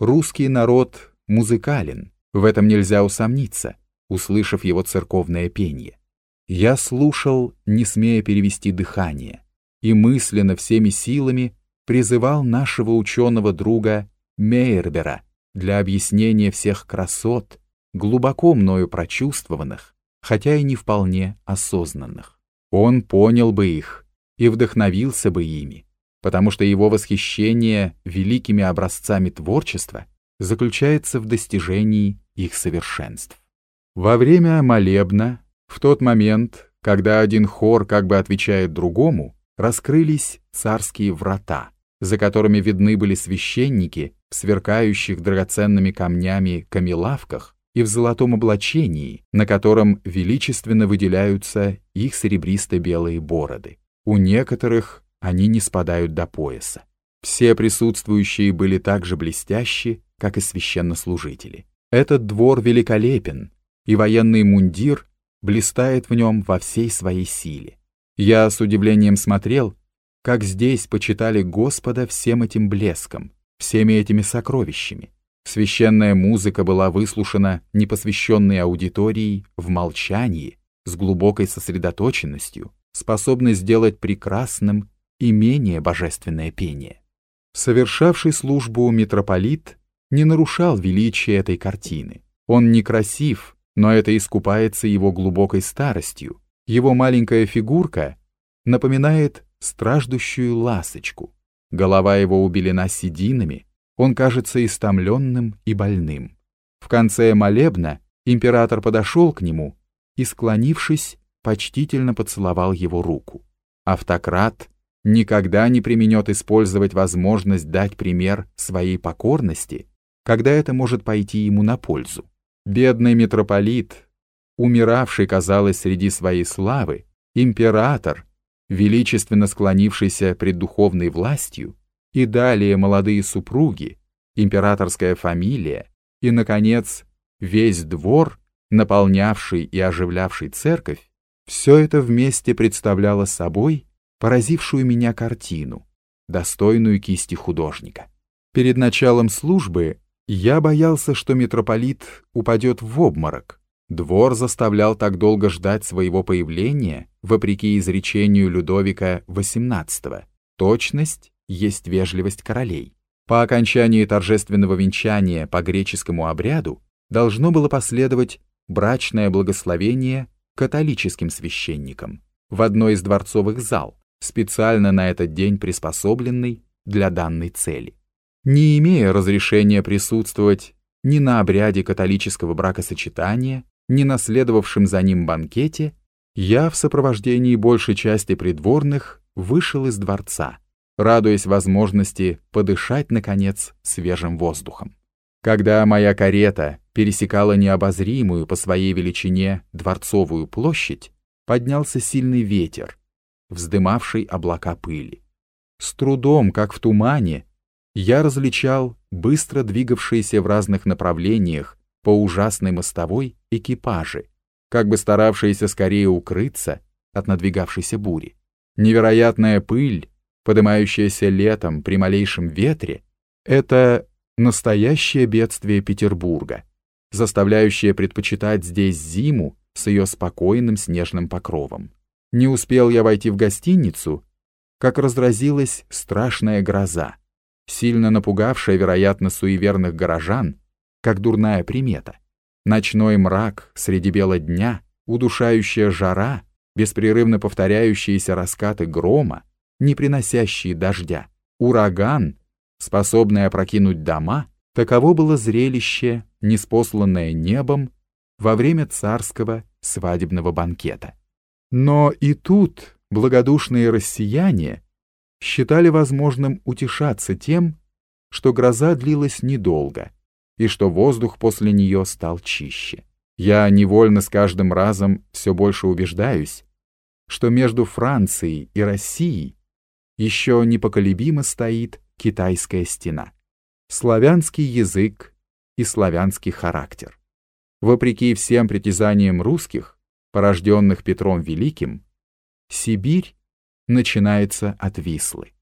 Русский народ музыкален, в этом нельзя усомниться, услышав его церковное пение. Я слушал, не смея перевести дыхание, и мысленно всеми силами призывал нашего ученого друга Мейербера для объяснения всех красот, глубоко мною прочувствованных, хотя и не вполне осознанных. Он понял бы их и вдохновился бы ими, потому что его восхищение великими образцами творчества заключается в достижении их совершенств. Во время молебна, в тот момент, когда один хор как бы отвечает другому, раскрылись царские врата, за которыми видны были священники в сверкающих драгоценными камнями камелавках и в золотом облачении, на котором величественно выделяются их серебристо-белые бороды. У некоторых они не спадают до пояса. Все присутствующие были так же блестящи, как и священнослужители. Этот двор великолепен, и военный мундир блистает в нем во всей своей силе. Я с удивлением смотрел, как здесь почитали Господа всем этим блеском, всеми этими сокровищами. Священная музыка была выслушана непосвященной аудиторией в молчании, с глубокой сосредоточенностью, способной сделать прекрасным и менее божественное пение. Совершавший службу митрополит не нарушал величия этой картины. Он некрасив, но это искупается его глубокой старостью. Его маленькая фигурка напоминает страждущую ласочку. Голова его убелена сединами, он кажется истомленным и больным. В конце молебна император подошел к нему и, склонившись, почтительно поцеловал его руку. Автократ никогда не применет использовать возможность дать пример своей покорности, когда это может пойти ему на пользу. Бедный митрополит, умиравший, казалось, среди своей славы, император, величественно склонившийся пред духовной властью, и далее молодые супруги, императорская фамилия и, наконец, весь двор, наполнявший и оживлявший церковь, все это вместе представляло собой поразившую меня картину, достойную кисти художника. Перед началом службы я боялся, что митрополит упадет в обморок. Двор заставлял так долго ждать своего появления, вопреки изречению Людовика XVIII. Точность есть вежливость королей. По окончании торжественного венчания по греческому обряду должно было последовать брачное благословение католическим священникам в одной из дворцовых зал, специально на этот день приспособленный для данной цели не имея разрешения присутствовать ни на обряде католического бракосочетания, ни на следовавшем за ним банкете, я в сопровождении большей части придворных вышел из дворца, радуясь возможности подышать, наконец, свежим воздухом. Когда моя карета пересекала необозримую по своей величине дворцовую площадь, поднялся сильный ветер, вздымавший облака пыли. С трудом, как в тумане, я различал быстро двигавшиеся в разных направлениях по ужасной мостовой экипажи, как бы старавшиеся скорее укрыться от надвигавшейся бури. Невероятная пыль, поднимающаяся летом при малейшем ветре, это настоящее бедствие Петербурга, заставляющее предпочитать здесь зиму с ее спокойным снежным покровом. Не успел я войти в гостиницу, как разразилась страшная гроза сильно напугавшая, вероятно, суеверных горожан, как дурная примета. Ночной мрак среди бела дня, удушающая жара, беспрерывно повторяющиеся раскаты грома, не приносящие дождя, ураган, способный опрокинуть дома, таково было зрелище, неспосланное небом во время царского свадебного банкета. Но и тут благодушные россияне считали возможным утешаться тем, что гроза длилась недолго и что воздух после нее стал чище. Я невольно с каждым разом все больше убеждаюсь, что между Францией и Россией еще непоколебимо стоит китайская стена, славянский язык и славянский характер. Вопреки всем притязаниям русских, порожденных Петром Великим, Сибирь начинается от Вислы.